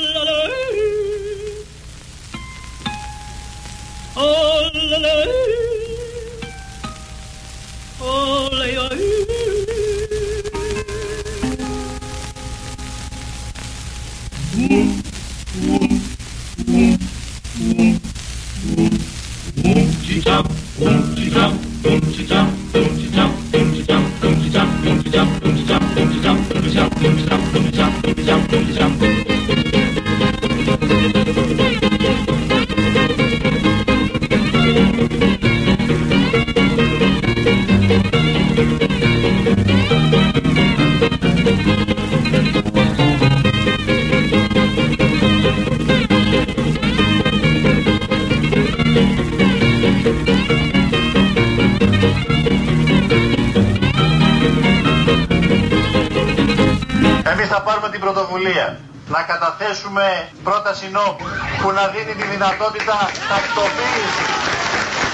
Εμείς δυνατότητα τακτοποίηση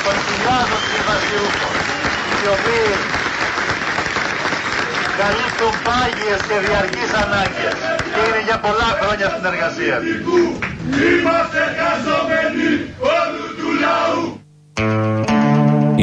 των χιλιάδων συμβασιούχων οι οποίοι καλύπτουν πάγιες και διαρκείς ανάγκες και είναι για πολλά χρόνια στην εργασία τους. Είμαστε εργαζόμενοι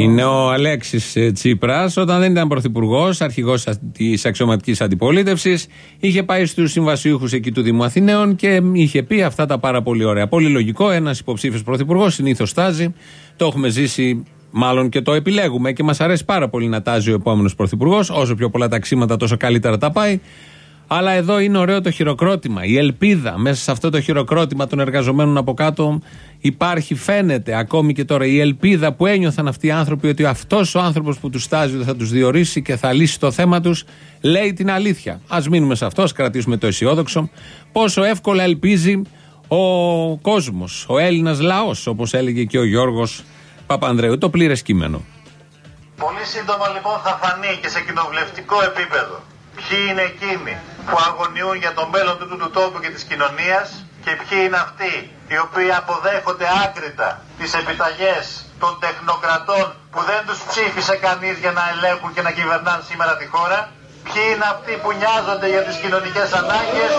Είναι ο Αλέξης Τσίπρας, όταν δεν ήταν πρωθυπουργός, αρχηγός της αξιωματικής αντιπολίτευσης, είχε πάει στους συμβασιούχους εκεί του Δήμου Αθηναίων και είχε πει αυτά τα πάρα πολύ ωραία. Πολύ λογικό, ένας υποψήφιος πρωθυπουργός συνήθως τάζει. Το έχουμε ζήσει, μάλλον και το επιλέγουμε και μας αρέσει πάρα πολύ να τάζει ο επόμενος πρωθυπουργός. Όσο πιο πολλά ταξίματα, τόσο καλύτερα τα πάει. Αλλά εδώ είναι ωραίο το χειροκρότημα. Η ελπίδα μέσα σε αυτό το χειροκρότημα των εργαζομένων από κάτω υπάρχει, φαίνεται ακόμη και τώρα. Η ελπίδα που ένιωθαν αυτοί οι άνθρωποι ότι αυτός ο άνθρωπος που τους στάζει θα τους διορίσει και θα λύσει το θέμα τους, λέει την αλήθεια. Α μείνουμε σε αυτό, ας κρατήσουμε το αισιόδοξο. Πόσο εύκολα ελπίζει ο κόσμος, ο Έλληνας λαός, όπως έλεγε και ο Γιώργος Παπανδρέου. Το πλήρες κείμενο. Πολύ σύντομα λοιπόν θα φανεί και σε κοινοβουλευτικό επίπεδο ποιοι είναι εκείνοι που αγωνιούν για το μέλλον του, του τόπου και της κοινωνίας και ποιοι είναι αυτοί οι οποίοι αποδέχονται άκρητα τις επιταγές των τεχνοκρατών που δεν τους ψήφισε κανείς για να ελέγχουν και να κυβερνάνε σήμερα τη χώρα; Ποιοι είναι αυτοί που νοιάζονται για τις κοινωνικές ανάγκες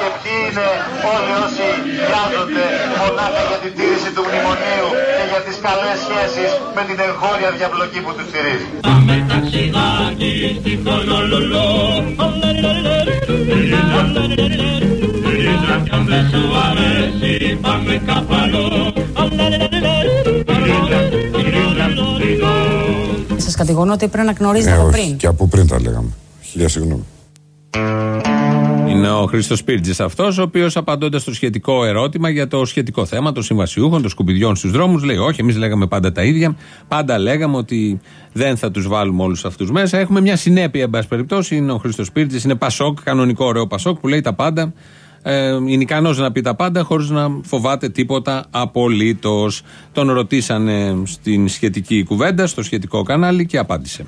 και ποιοι είναι όλοι όσοι νοιάζονται μονάχα για την τήρηση του μνημονίου και για τις καλές σχέσεις με την εγχώρια διαπλοκή που τους στηρίζει; Γυρίζα κι αν δεν σου αρέσει πάμε καπαλό. Γυρίζα, γυρίζα, Σας κατηγορώ ότι πρέπει να γνωρίζετε Ε, από όχι, πριν. και από πριν τα λέγαμε. Χίλια συγγνώμη. Είναι ο Χρήστος Πίρτζη αυτός, ο οποίος απαντώντας στο σχετικό ερώτημα για το σχετικό θέμα των συμβασιούχων, των σκουπιδιών στους δρόμους, λέει: Όχι, εμείς λέγαμε πάντα τα ίδια. Πάντα λέγαμε ότι δεν θα τους βάλουμε όλους αυτούς μέσα. Έχουμε μια συνέπεια, εν πάση περιπτώσει. Είναι ο Χρήστος Πίρτζη, είναι Πασόκ, κανονικό ωραίο Πασόκ που λέει τα πάντα. Ε, είναι ικανό να πει τα πάντα χωρίς να φοβάται τίποτα απολύτως. Τον ρωτήσανε στην σχετική κουβέντα, στο σχετικό κανάλι και απάντησε.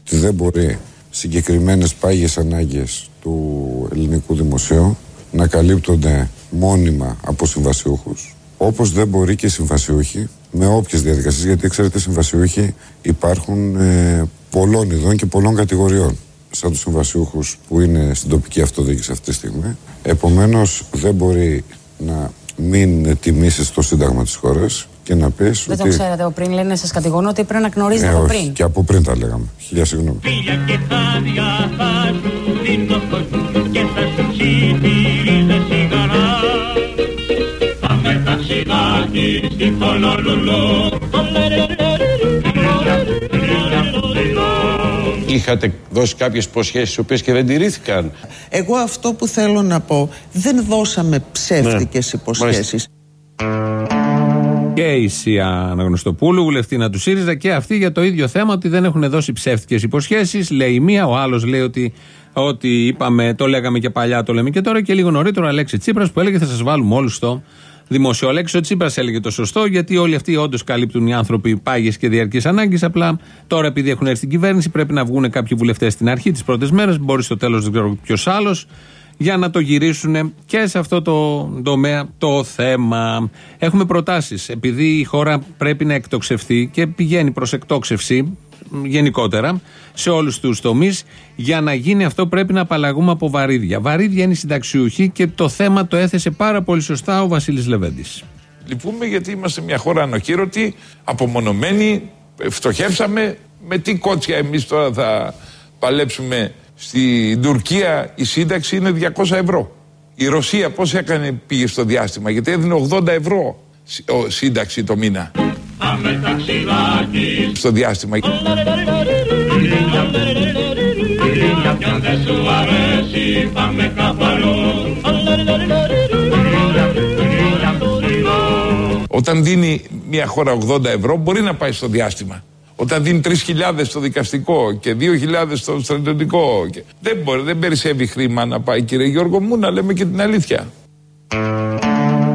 Ότι δεν μπορεί συγκεκριμένες πάγιες ανάγκες του ελληνικού δημοσίου να καλύπτονται μόνιμα από συμβασιούχους όπως δεν μπορεί και οι συμβασιούχοι με όποιες διαδικασίες γιατί ξέρετε συμβασιούχοι υπάρχουν ε, πολλών ειδών και πολλών κατηγοριών σαν τους συμβασιούχους που είναι στην τοπική αυτοδιοίκηση αυτή τη στιγμή επομένως δεν μπορεί να μην τιμήσεις το σύνταγμα της χώρας και να πεις Δεν το ότι ξέρατε από πριν, λένε σας κατηγορώ ότι πρέπει να γνωρίζετε ε, από όχι, πριν. και από πριν τα λέγαμε. Χίλια συγγνώμη. Φίλια και χάδια θα σου Είχατε δώσει κάποιες υποσχέσεις τις οποίες και δεν τηρήθηκαν. Εγώ αυτό που θέλω να πω, δεν δώσαμε ψεύτικες Ναι. υποσχέσεις. Και η Σία Αναγνωστοπούλου, βουλευτήνα του ΣΥΡΙΖΑ, και αυτή για το ίδιο θέμα ότι δεν έχουν δώσει ψεύτικες υποσχέσεις. Λέει η μία, ο άλλος λέει ότι ότι είπαμε, το λέγαμε και παλιά, το λέμε και τώρα. Και λίγο νωρίτερα ο Αλέξης Τσίπρας που έλεγε θα σας βάλουμε όλους στο δημόσιο. Ο Αλέξη Τσίπρας έλεγε το σωστό, γιατί όλοι αυτοί όντως καλύπτουν οι άνθρωποι πάγιες και διαρκείς ανάγκες. Απλά τώρα επειδή έχουν έρθει στην κυβέρνηση πρέπει να βγουν κάποιοι βουλευτές στην αρχή, τις πρώτες μέρες, μπορεί στο τέλος δεν ξέρω ποιος άλλος, για να το γυρίσουν και σε αυτό το τομέα το θέμα. Έχουμε προτάσεις. Επειδή η χώρα πρέπει να εκτοξευθεί και πηγαίνει προς εκτόξευση, γενικότερα σε όλους τους τομείς. Για να γίνει αυτό πρέπει να απαλλαγούμε από βαρύδια. Βαρύδια είναι οι συνταξιούχοι και το θέμα το έθεσε πάρα πολύ σωστά ο Βασίλης Λεβέντης. Λυπούμε γιατί είμαστε μια χώρα ανοχήρωτη, απομονωμένη, φτωχεύσαμε. Με τι κότσια εμείς τώρα θα παλέψουμε στην Τουρκία η σύνταξη είναι 200 ευρώ. Η Ρωσία πώς έκανε πήγε στο διάστημα γιατί έδινε 80 ευρώ σύνταξη το μήνα. Πάμε ταξιδάκι Στο διάστημα. Κι αν δεν σου αρέσει πάμε κάπου αλλού Όταν δίνει μια χώρα 80 ευρώ μπορεί να πάει στο διάστημα. Όταν δίνει 3.000 στο δικαστικό και 2.000 στο στρατιωτικό. και- Δεν μπορεί, δεν περισσεύει χρήμα να πάει κύριε Γιώργο μου να λέμε και την αλήθεια.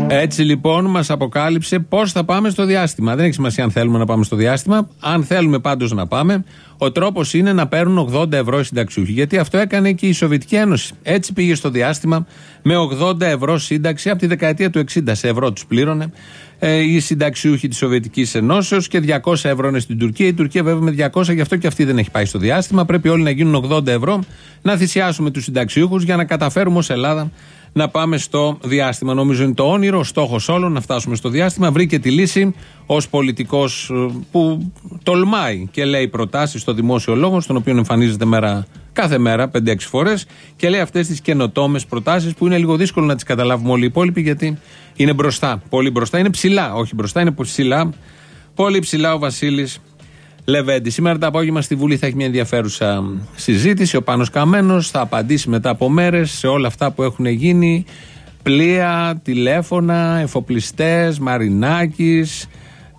Έτσι λοιπόν μας αποκάλυψε πώς θα πάμε στο διάστημα. Δεν έχει σημασία αν θέλουμε να πάμε στο διάστημα. Αν θέλουμε πάντως να πάμε, ο τρόπος είναι να παίρνουν 80 ευρώ οι συνταξιούχοι. Γιατί αυτό έκανε και η Σοβιετική Ένωση. Έτσι πήγε στο διάστημα με 80 ευρώ σύνταξη από τη δεκαετία του 60 σε ευρώ τους πλήρωνε ε, οι συνταξιούχοι της Σοβιετικής Ενώσεως και 200 ευρώ είναι στην Τουρκία. Η Τουρκία βέβαια με 200, γι' αυτό και αυτή δεν έχει πάει στο διάστημα. Πρέπει όλοι να γίνουν 80 ευρώ, να θυσιάσουμε τους συνταξιούχους για να καταφέρουμε ως Ελλάδα να πάμε στο διάστημα. Νομίζω είναι το όνειρο, ο στόχος όλων να φτάσουμε στο διάστημα. Βρήκε τη λύση ως πολιτικός που τολμάει και λέει προτάσεις στο δημόσιο λόγο, στον οποίο εμφανίζεται μέρα, κάθε μέρα, 5-6 φορές, και λέει αυτές τις καινοτόμες προτάσεις που είναι λίγο δύσκολο να τις καταλάβουμε όλοι οι υπόλοιποι, γιατί είναι μπροστά. Πολύ μπροστά. Είναι ψηλά, όχι μπροστά, είναι ψηλά. Πολύ ψηλά ο Βασίλης Λεβέντη. Σήμερα το απόγευμα στη Βουλή θα έχει μια ενδιαφέρουσα συζήτηση. Ο Πάνος Καμένος θα απαντήσει μετά από μέρες σε όλα αυτά που έχουν γίνει. Πλοία, τηλέφωνα, εφοπλιστές, Μαρινάκης,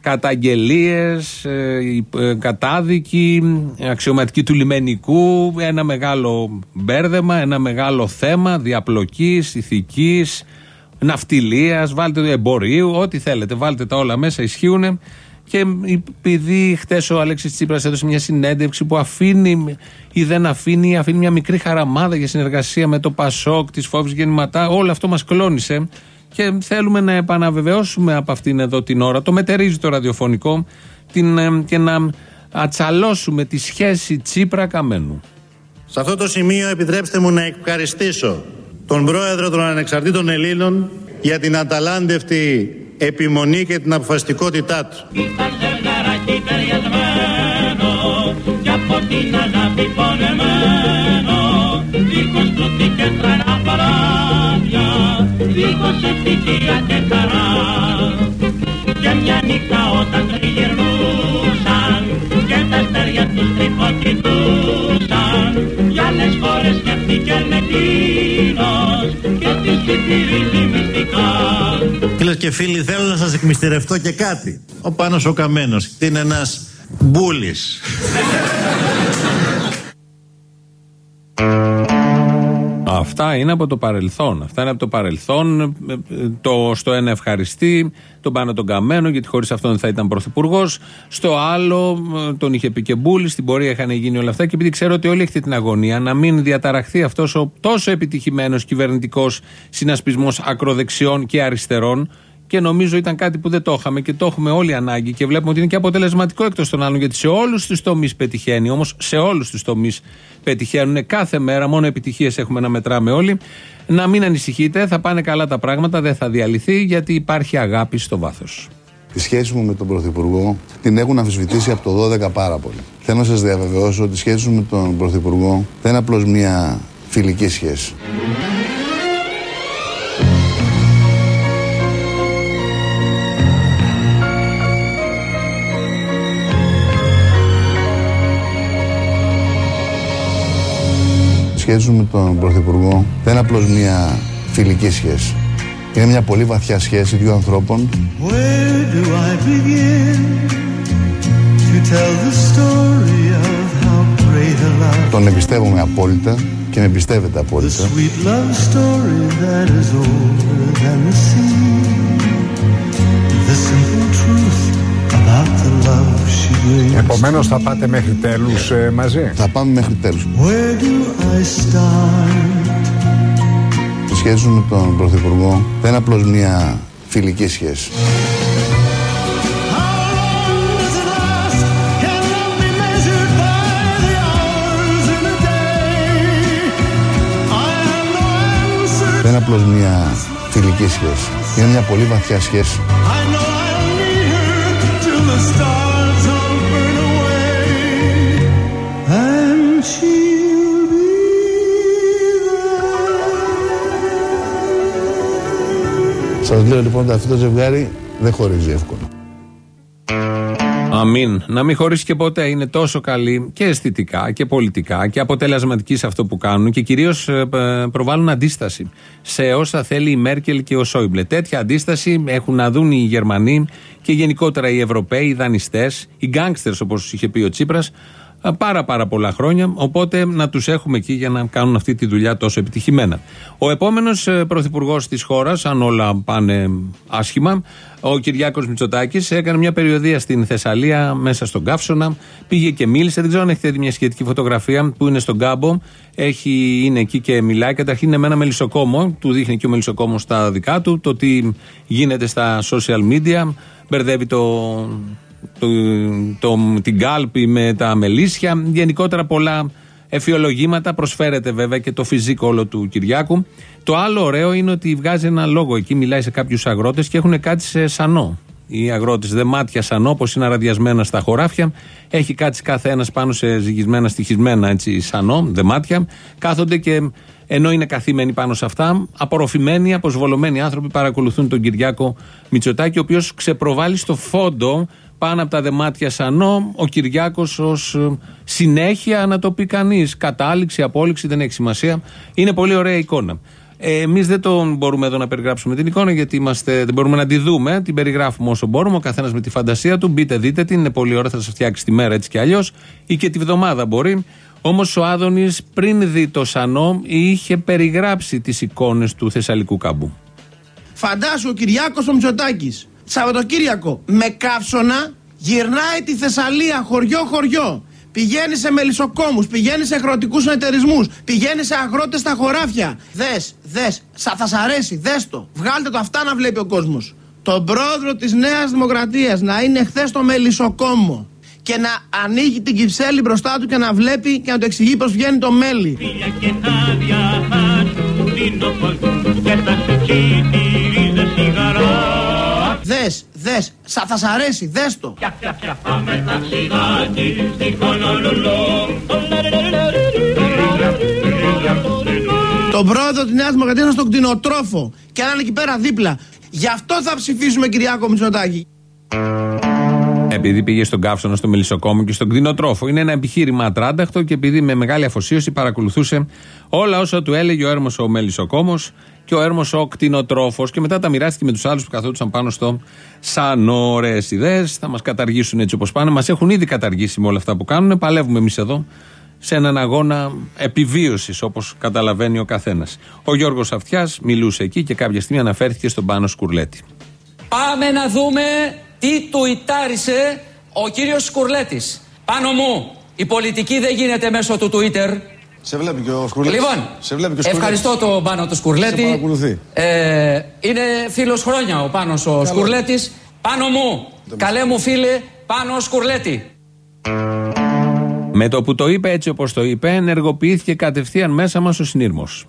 καταγγελίες, ε, ε, κατάδικοι, αξιωματικοί του λιμενικού, ένα μεγάλο μπέρδεμα, ένα μεγάλο θέμα διαπλοκής, ηθικής, ναυτιλίας, βάλτε το εμπορίου, ό,τι θέλετε, βάλτε τα όλα μέσα, ισχύουν. Και επειδή χτες ο Αλέξης Τσίπρας έδωσε μια συνέντευξη που αφήνει ή δεν αφήνει, αφήνει μια μικρή χαραμάδα για συνεργασία με το Πασόκ, τη Φόβη Γεννηματά, όλο αυτό μας κλώνησε. Και θέλουμε να επαναβεβαιώσουμε από αυτήν εδώ την ώρα, το μετερίζει το ραδιοφωνικό, την, ε, και να ατσαλώσουμε τη σχέση Τσίπρα-Καμένου. Σε αυτό το σημείο επιτρέψτε μου να ευχαριστήσω τον πρόεδρο των Ανεξαρτήτων Ελλήνων για την αταλάντευτη επιμονή και την αποφασιστικότητά του. Ήταν ζευγαράκι ταιριασμένο Κι από την αγάπη πονεμένο Δίχως πλούτη και τρανά παράδια Δίχως ευτυχία και χαρά Και μια νύχτα όταν τριγυρνούσαν Και τα αστέρια τους τρυποκοιτούσαν Για άλλες χώρες σκέφτηκε εκείνος Και τις ψιθυρίζει μυστικά Φίλε και φίλοι, θέλω να σας εκμυστηρευτώ και κάτι. Ο Πάνος ο Καμένος είναι ένας μπούλης. Αυτά είναι από το παρελθόν. Αυτά είναι από το παρελθόν. Ε, ε, Το, στο ένα ευχαριστεί, τον πάνω τον Καμένο, γιατί χωρίς αυτόν δεν θα ήταν πρωθυπουργός. Στο άλλο ε, τον είχε πει και Μπούλης, στην πορεία είχαν γίνει όλα αυτά. Και επειδή ξέρω ότι όλοι έχετε την αγωνία να μην διαταραχθεί αυτός ο τόσο επιτυχημένος κυβερνητικός συνασπισμός ακροδεξιών και αριστερών, και νομίζω ήταν κάτι που δεν το είχαμε και το έχουμε όλοι ανάγκη και βλέπουμε ότι είναι και αποτελεσματικό εκτός των άλλων γιατί σε όλους τους τομείς πετυχαίνει. Όμως σε όλους τους τομείς πετυχαίνουν κάθε μέρα, μόνο επιτυχίες έχουμε να μετράμε όλοι. Να μην ανησυχείτε, θα πάνε καλά τα πράγματα, δεν θα διαλυθεί γιατί υπάρχει αγάπη στο βάθος. Τη σχέση μου με τον Πρωθυπουργό την έχουν αμφισβητήσει από το 12 πάρα πολύ. Θέλω να σας διαβεβαιώσω ότι η σχέση μου με τον Πρωθυπουργό δεν είναι απλώς μια φιλική σχέση. Σχέση μου με τον Πρωθυπουργό δεν είναι απλώς μια φιλική σχέση. Είναι μια πολύ βαθιά σχέση δύο ανθρώπων Where do I begin to tell the story of how great a love, Τον εμπιστεύομαι απόλυτα και με εμπιστεύεται the απόλυτα. sweet love story that is older than the Επομένως θα πάτε μέχρι τέλους ε, μαζί; Θα πάμε μέχρι τέλους. Η σχέση με τον Πρωθυπουργό δεν είναι απλώς μια φιλική σχέση. Δεν είναι απλώς μια φιλική σχέση. Είναι μια πολύ βαθιά σχέση. Σας λέω λοιπόν ότι αυτό το ζευγάρι δεν χωρίζει εύκολα. Αμήν. Να μην χωρίσει και ποτέ. Είναι τόσο καλή και αισθητικά και πολιτικά και αποτελεσματική σε αυτό που κάνουν και κυρίως προβάλλουν αντίσταση σε όσα θέλει η Μέρκελ και ο Σόιμπλε. Τέτοια αντίσταση έχουν να δουν οι Γερμανοί και γενικότερα οι Ευρωπαίοι, οι δανειστές, οι γκάγκστερς όπως είχε πει ο Τσίπρας πάρα πάρα πολλά χρόνια. Οπότε να τους έχουμε εκεί για να κάνουν αυτή τη δουλειά τόσο επιτυχημένα. Ο επόμενος πρωθυπουργός της χώρας, αν όλα πάνε άσχημα, ο Κυριάκος Μητσοτάκης, έκανε μια περιοδία στην Θεσσαλία μέσα στον Καύσωνα. Πήγε και μίλησε. Δεν ξέρω αν έχετε δει μια σχετική φωτογραφία που είναι στον Κάμπο. Έχει, είναι εκεί και μιλάει. Καταρχήν είναι με ένα μελισσοκόμο. Του δείχνει και ο μελισσοκόμος στα δικά του. Το τι γίνεται στα social media. Μπερδεύει το, το, το, την κάλπη με τα μελίσια. Γενικότερα πολλά εφιολογήματα. Προσφέρεται βέβαια και το φυσικό όλο του Κυριάκου. Το άλλο ωραίο είναι ότι βγάζει ένα λόγο εκεί, μιλάει σε κάποιους αγρότες και έχουν κάτι σε σανό. Οι αγρότες δεμάτια σανό, όπως είναι αραδιασμένα στα χωράφια. Έχει κάτσει κάθε ένας πάνω σε ζυγισμένα, στοιχισμένα έτσι, σανό, δεμάτια. Κάθονται και ενώ είναι καθήμενοι πάνω σε αυτά, απορροφημένοι, αποσβολωμένοι άνθρωποι παρακολουθούν τον Κυριάκο Μητσοτάκη, ο οποίος ξεπροβάλλει στο φόντο πάνω από τα δεμάτια σανό ο Κυριάκος ως συνέχεια να το πει κανείς. Κατάληξη, απόλυξη, δεν έχει σημασία. Είναι πολύ ωραία εικόνα. Ε, Εμείς δεν τον μπορούμε εδώ να περιγράψουμε την εικόνα γιατί είμαστε, δεν μπορούμε να τη δούμε. Την περιγράφουμε όσο μπορούμε. Ο καθένας με τη φαντασία του. Μπείτε, δείτε την. Είναι πολύ ωραία, θα σας φτιάξει τη μέρα έτσι κι αλλιώς. ή και τη βδομάδα μπορεί. Όμως ο Άδωνης πριν δει το Σανό είχε περιγράψει τις εικόνες του Θεσσαλικού κάμπου. Φαντάσου ο Κυριάκος ο Μητσοτάκης. Σαββατοκύριακο με καύσωνα γυρνάει τη Θεσσαλία χωριό-χωριό. Πηγαίνει σε μελισσοκόμους, πηγαίνει σε αγροτικούς εταιρισμού, πηγαίνει σε αγρότες στα χωράφια. Δες, δες, θα σ' αρέσει, δες το. Βγάλτε το αυτά να βλέπει ο κόσμος. Τον πρόεδρο της Νέας Δημοκρατίας να είναι χθες στο μελισσοκόμο και να ανοίγει την κυψέλη μπροστά του και να βλέπει και να το εξηγεί πώς βγαίνει το μέλι. Δες, δες, σα, θα σ' αρέσει, δες το. Πια, πια, πια, πάμε ταξιδάκι στη Χονολουλού. Τον πρόεδρο της Νέας Δημοκρατίας να στον κτηνοτρόφο και να είναι εκεί πέρα δίπλα. Γι' αυτό θα ψηφίσουμε Κυριάκο Μητσοτάκη. Επειδή πήγε στον καύσωνα, στο μελισσοκόμο και στον κτηνοτρόφο. Είναι ένα επιχείρημα ατράνταχτο και επειδή με μεγάλη αφοσίωση παρακολουθούσε όλα όσα του έλεγε ο έρμος ο μελισσοκόμος και ο έρμος ο κτηνοτρόφος. Και μετά τα μοιράστηκε με τους άλλους που καθόντουσαν πάνω στο σαν ωραίε ιδέες. Θα μας καταργήσουν έτσι όπως πάνε. Μας έχουν ήδη καταργήσει με όλα αυτά που κάνουν. Παλεύουμε εμείς εδώ σε έναν αγώνα επιβίωσης, όπως καταλαβαίνει ο καθένας. Ο Γιώργος Αυτιάς μιλούσε εκεί και κάποια στιγμή αναφέρθηκε στον Πάνο Σκουρλέτη. Πάμε να δούμε τι του ιτάρισε ο κύριος Σκουρλέτης. Πάνω μου, η πολιτική δεν γίνεται μέσω του Twitter. Σε βλέπει και ο Σκουρλέτης. Λοιπόν, σε βλέπει και ο Σκουρλέτης. ευχαριστώ τον Πάνο του Σκουρλέτη. Σε παρακολουθεί. Ε, είναι φίλος χρόνια ο Πάνος ο Σκουρλέτης. Πάνω μου, καλέ μου φίλε, Πάνο Σκουρλέτη. Με το που το είπε έτσι όπως το είπε, ενεργοποιήθηκε κατευθείαν μέσα μας ο συνήρμος.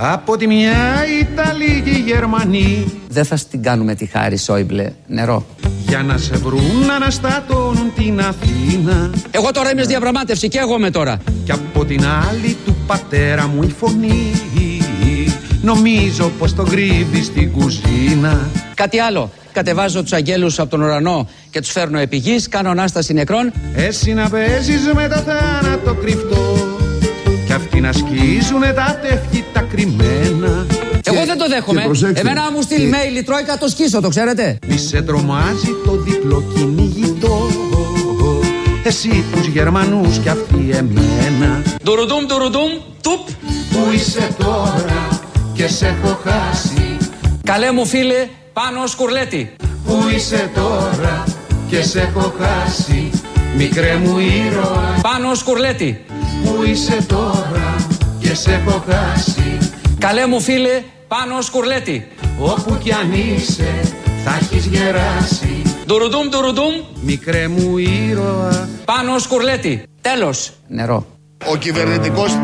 Από τη μια Ιταλοί και οι Γερμανοί Δεν θα στην κάνουμε τη χάρη Σόιμπλε, νερό. Για να σε βρουν να αναστατώνουν την Αθήνα Εγώ τώρα είμαι στη διαπραγμάτευση και εγώ με τώρα. Κι από την άλλη του πατέρα μου η φωνή Νομίζω πως τον κρύβει στην κουζίνα Κάτι άλλο. Κατεβάζω τους αγγέλους από τον ουρανό και τους φέρνω επί γης, κάνω ανάσταση νεκρών. Εσύ να παίζεις με το θάνατο κρυφτό Κι αυτοί να σκίζουνε τα τεύχη τα κρυμμένα Εγώ δεν το δέχομαι. και προσέξτε, Εμένα να μου στείλει και- mail η Τρόικα, το σκίσω, το ξέρετε. Μη σε τρομάζει το διπλό κυνηγητό Εσύ τους Γερμανούς κι αυτοί εμένα Ντουρουντούμ, ντουρουντούμ, τουπ. Πού είσαι τώρα και σε έχω χάσει Καλέ μου φίλε, πάνω σκουρλέτη. Πού είσαι τώρα και σε έχω χάσει Μικρέ μου ήρωα Πάνω σκουρλέτη. Πού είσαι τώρα και σε έχω χάσει Καλέ μου φίλε, πάνω σκουρλέτη. Όπου κι αν είσαι θα έχεις γεράσει Ντουρουντούμ, ντουρουντούμ, Μικρέ μου ήρωα πάνω σκουρλέτη. Τέλος. Νερό. Ο κυβερνητικός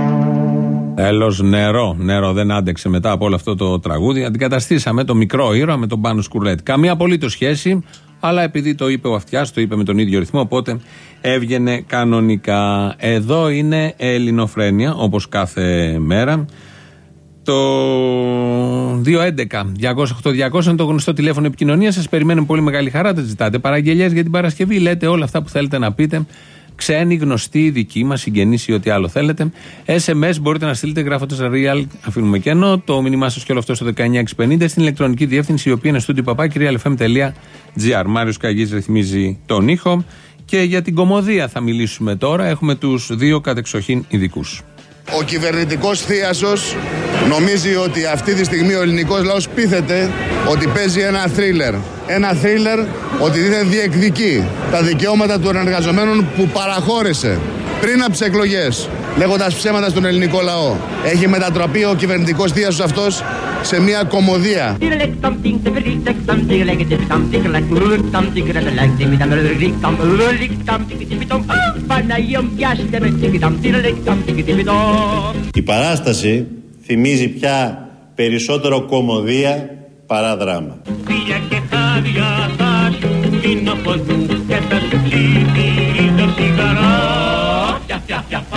Τέλος νερό. Νερό δεν άντεξε μετά από όλο αυτό το τραγούδι. Αντικαταστήσαμε το μικρό ήρωα με τον Πάνος Σκουρλέτη. Καμία απολύτως σχέση, αλλά επειδή το είπε ο Αυτιάς, το είπε με τον ίδιο ρυθμό, οπότε έβγαινε κανονικά. Εδώ είναι Ελληνοφρένια, όπως κάθε μέρα. Το 211-208-200 είναι το γνωστό τηλέφωνο επικοινωνίας. Σας περιμένουμε πολύ μεγάλη χαρά. Δεν ζητάτε παραγγελίε για την Παρασκευή. Λέτε όλα αυτά που θέλετε να πείτε. Ξένοι, γνωστοί, δικοί μας, συγγενεί ή ό,τι άλλο θέλετε. SMS μπορείτε να στείλετε γράφοντας real, αφήνουμε κενό. Το μήνυμά σας και όλο αυτό στο 19650 στην ηλεκτρονική διεύθυνση η οποία είναι στο papakirialfm.gr. Μάριος Καγής ρυθμίζει τον ήχο. Και για την κομμωδία θα μιλήσουμε τώρα. Έχουμε τους δύο κατεξοχήν ειδικούς. Ο κυβερνητικός θείασος νομίζει ότι αυτή τη στιγμή ο ελληνικός λαός πείθεται ότι παίζει ένα θρίλερ. Ένα θρίλερ ότι δεν διεκδικεί τα δικαιώματα των εργαζομένων που παραχώρησε πριν από τις εκλογές, λέγοντας ψέματα στον ελληνικό λαό. Έχει μετατραπεί ο κυβερνητικός θείασος αυτός σε μια κομμωδία. Η παράσταση θυμίζει πια περισσότερο κομμωδία παρά δράμα. Φίλια και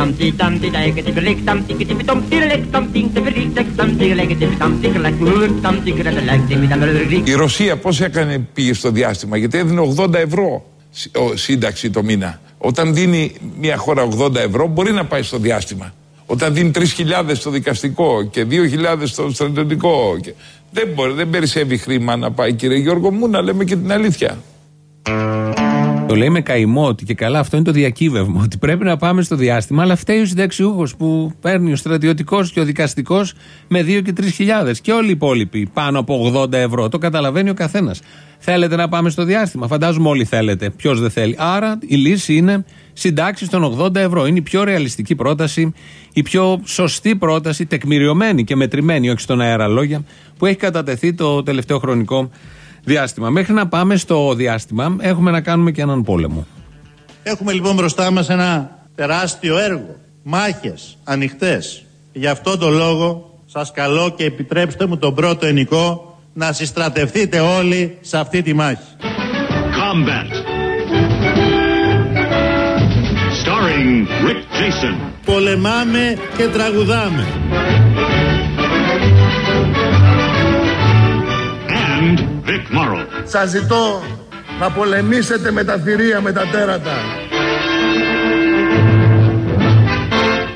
Πάμε τα σιγάκι στη Χονολουλού. Η Ρωσία πώς έκανε πήγε στο διάστημα, γιατί έδινε 80 ευρώ σ- ο- σύνταξη το μήνα. Όταν δίνει μια χώρα 80 ευρώ μπορεί να πάει στο διάστημα. Όταν δίνει 3.000 στο δικαστικό και 2.000 στο στρατιωτικό. Και... Δεν μπορεί, δεν περισσεύει χρήμα να πάει κύριε Γιώργο μου, να λέμε και την αλήθεια. Το λέει με καημό ότι και καλά αυτό είναι το διακύβευμα. Ότι πρέπει να πάμε στο διάστημα, αλλά φταίει ο συνταξιούχος που παίρνει ο στρατιωτικός και ο δικαστικός με 2 και 3 χιλιάδες. Και όλοι οι υπόλοιποι πάνω από 80 ευρώ. Το καταλαβαίνει ο καθένας. Θέλετε να πάμε στο διάστημα; Φαντάζομαι όλοι θέλετε. Ποιος δεν θέλει; Άρα η λύση είναι συντάξεις των 80 ευρώ. Είναι η πιο ρεαλιστική πρόταση, η πιο σωστή πρόταση, τεκμηριωμένη και μετρημένη, όχι στον αέρα λόγια, που έχει κατατεθεί το τελευταίο χρονικό διάστημα. Μέχρι να πάμε στο διάστημα, έχουμε να κάνουμε και έναν πόλεμο. Έχουμε λοιπόν μπροστά μας ένα τεράστιο έργο. Μάχες ανοιχτές. Γι' αυτόν τον λόγο σας καλώ και επιτρέψτε μου τον πρώτο ενικό να συστρατευτείτε όλοι σε αυτή τη μάχη. Combat. Starring Rick Jason. Πολεμάμε και τραγουδάμε. And Vic Morrow. Σας ζητώ να πολεμήσετε με τα θηρία, με τα τέρατα.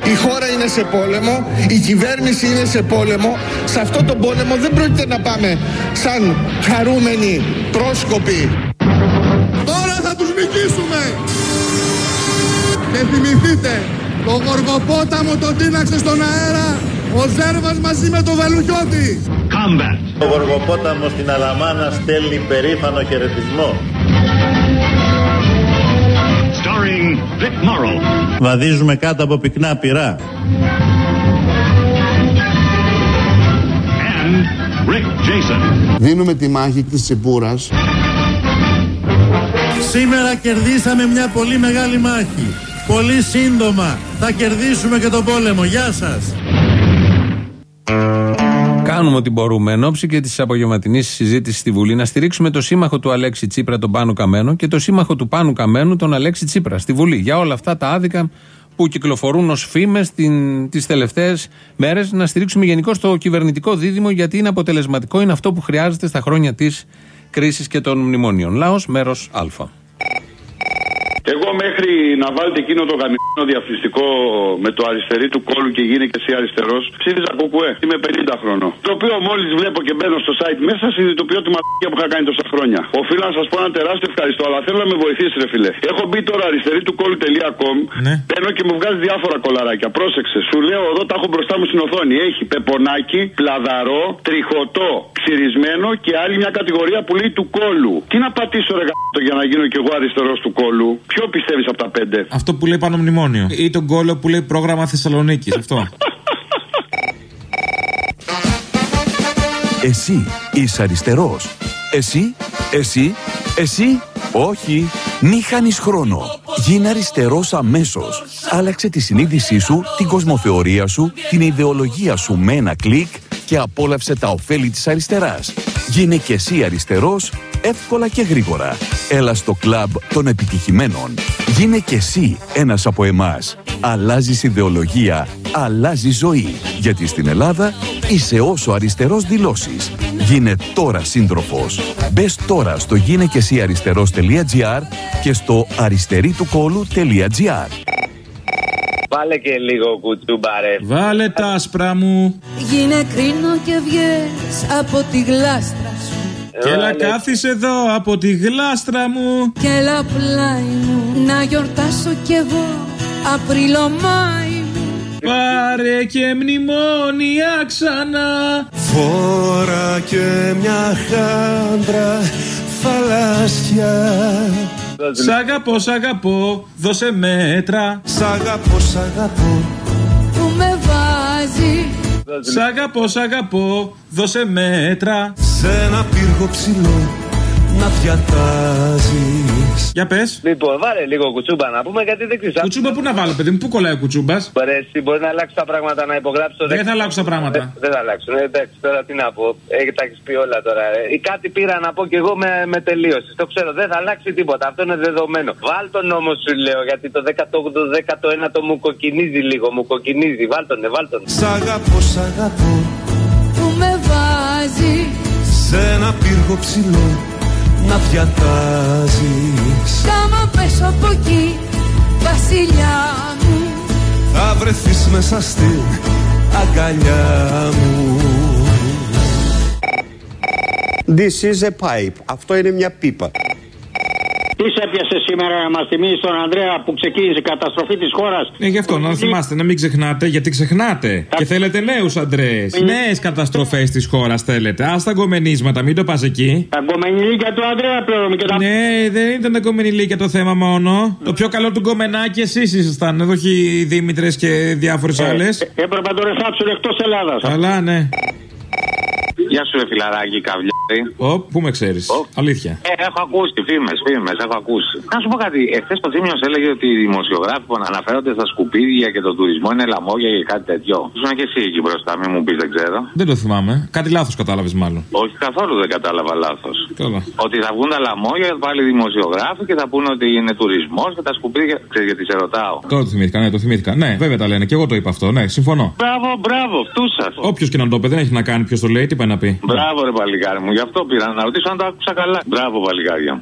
Η χώρα είναι σε πόλεμο, η κυβέρνηση είναι σε πόλεμο. Σε αυτό το πόλεμο δεν πρόκειται να πάμε σαν χαρούμενοι πρόσκοποι. Τώρα θα τους νικήσουμε! Και θυμηθείτε, το γοργοπόταμο τον τίναξε στον αέρα ο Ζέρβας μαζί με τον Βελουχιώτη. Combat. Ο Γοργοπόταμος στην Αλαμάνα στέλνει περήφανο χαιρετισμό. Starring Vic Morrow. Βαδίζουμε κάτω από πυκνά πυρά. And Rick Jason. Δίνουμε τη μάχη της Τσιπούρας Σήμερα κερδίσαμε μια πολύ μεγάλη μάχη. Πολύ σύντομα θα κερδίσουμε και τον πόλεμο. Γεια σας. Κάνουμε ό,τι μπορούμε εν ώψη και της απογευματινής συζήτησης στη Βουλή να στηρίξουμε το σύμμαχο του Αλέξη Τσίπρα, τον Πάνο Καμένο, και το σύμμαχο του Πάνου Καμένου, τον Αλέξη Τσίπρα, στη Βουλή. Για όλα αυτά τα άδικα που κυκλοφορούν ως φήμες τις τελευταίες μέρες, να στηρίξουμε γενικώ το κυβερνητικό δίδυμο, γιατί είναι αποτελεσματικό, είναι αυτό που χρειάζεται στα χρόνια της κρίσης και των μνημονίων. Λαός, μέρος Α. Εγώ μέχρι μέχρι να βάλετε εκείνο το γαμμένο διαφημιστικό με το αριστερή του κόλου και γίνει και εσύ αριστερός, ψήφιζα κουκουέ. Είμαι 50 χρονών. Το οποίο μόλις βλέπω και μπαίνω στο site μέσα, συνειδητοποιώ τη μαλακία που είχα κάνει τόσα χρόνια. Οφείλω να σας πω ένα τεράστιο ευχαριστώ, αλλά θέλω να με βοηθήσει, ρε φιλέ. Έχω μπει τώρα αριστερή του κόλου.com, Ναι. μπαίνω και μου βγάζει διάφορα κολαράκια. Πρόσεξε, σου λέω εδώ τα έχω μπροστά μου στην οθόνη. Έχει πεπονάκι, πλαδαρό, τριχωτό, ξυρισμένο και άλλη μια κατηγορία που λέει του κόλου. Τι να πατήσω, ρε γαμώτο, για να γίνω κι εγώ αριστερός του κόλου. Ποιο πιστεύεις από τα πέντε; Αυτό που λέει πάνω μνημόνιο. Ή τον κόλλο που λέει πρόγραμμα Θεσσαλονίκης. Αυτό. Εσύ είσαι αριστερός. Εσύ, εσύ, εσύ, όχι. Μη χάνεις χρόνο. Γίνε αριστερός αμέσως. Άλλαξε τη συνείδησή σου, την κοσμοθεωρία σου, την ιδεολογία σου με ένα κλικ και απόλαυσε τα ωφέλη της αριστεράς. Γίνε και εσύ αριστερός, εύκολα και γρήγορα. Έλα στο κλαμπ των επιτυχημένων. Γίνε και εσύ ένας από εμάς. Αλλάζεις ιδεολογία, αλλάζει ζωή. Γιατί στην Ελλάδα είσαι όσο αριστερός δηλώσεις. Γίνε τώρα σύντροφος. Μπες τώρα στο γίνεκεσυαριστερός.gr και στο αριστερήτουκόλου.gr Βάλε και λίγο κουτσούμπαρε. Βάλε τα άσπρα μου. Γίνε κρίνο και βγες από τη γλάστρα σου Και έλα κάθισε εδώ από τη γλάστρα μου. Και έλα πλάι μου να γιορτάσω κι εγώ Απρίλο Μάη μου Πάρε και μνημόνια ξανά. Φόρα και μια χάντρα θαλάσσια Σ' αγαπώ, σ' αγαπώ, δώσε μέτρα. Σ' αγαπώ, σ' αγαπώ Που με βάζει Σ' αγαπώ, σ' αγαπώ, δώσε μέτρα. Σε ένα πύργο ψηλό να διατάζεις Για πες. Λοιπόν, βάλε λίγο κουτσούμπα να πούμε γιατί δεν ξέρω. Κουτσούμπα πού να βάλω, παιδί μου, πού κολλάει ο κουτσούμπας; Μπορεί, εσύ μπορεί να αλλάξει τα πράγματα, να υπογράψει το Δεν θα αλλάξω τα πράγματα. Δεν, δεν θα αλλάξουν. Ε, εντάξει, τώρα τι να πω. Ε, τα έχεις πει όλα τώρα. Ε. Ή κάτι πήρα να πω κι εγώ με, με τελείωση. Το ξέρω, δεν θα αλλάξει τίποτα. Αυτό είναι δεδομένο. Βάλ τον όμω σου λέω γιατί το 18ο-19ο μου κοκκινίζει λίγο. Μου κοκκινίζει. Βάλ τον, ε, βάλ τον. Σ' αγαπώ, σ' αγαπώ Που με βάζει Σε ένα πύργο ψηλό να διατάζεις Κι άμα πέσω από εκεί Βασιλιά μου Θα βρεθείς μέσα στην αγκαλιά μου This is a pipe. Αυτό είναι μια πίπα. Τι σε έπιασε σήμερα να μας θυμίσει τον Ανδρέα που ξεκίνησε η καταστροφή της χώρας; Ε, γι' αυτό να θυμάστε, να μην ξεχνάτε, γιατί ξεχνάτε. Και θέλετε νέους Αντρέε. Νέες καταστροφές της χώρας θέλετε. Α τα γκομενίσματα, μην το πας εκεί. Τα γκομενιλίκια του Ανδρέα πλέον και τα. Ναι, δεν ήταν τα γκομενιλίκια το θέμα μόνο. Το πιο καλό του γκομενάκι εσείς ήσασταν. Εδώ όχι οι Δήμητρες και διάφορες άλλες. Έπρεπε να το ρεθάψουν εκτός Ελλάδας. Καλά, ναι. Γεια σου, ρε φιλαράκι, καβλιάρι. Ω, πού με ξέρεις. Αλήθεια. Ε, έχω ακούσει φήμες, φήμες, έχω ακούσει. Να σου πω κάτι. Εχθές το Θήμιο έλεγε ότι οι δημοσιογράφοι που αναφέρονται στα σκουπίδια και τον τουρισμό είναι λαμόγια και κάτι τέτοιο. Ήσουν και εσύ εκεί μπροστά, μην μου πεις, δεν ξέρω. Δεν το θυμάμαι. Κάτι λάθος κατάλαβες μάλλον. Όχι καθόλου δεν κατάλαβα λάθος. Καλά. Ότι θα βγουν τα λαμόγια πάλι οι δημοσιογράφοι και θα πούνε ότι είναι τουρισμός και τα σκουπίδια. Ξέρεις γιατί σε ρωτάω. Τώρα το θυμήθηκα, ναι, το θυμήθηκα. Ναι, βέβαια τα λένε και εγώ το είπα αυτό. Ναι, συμφωνώ. Μπράβο, μπράβο, του σα. Όποιος και να το πει, δεν έχει να κάνει ποιος το λέει, τι πάει να πει. Μπράβο, ρε παλικάρι μου, γι' αυτό πήρα να ρωτήσω αν το άκουσα καλά. Μπράβο, παλικάρια μου.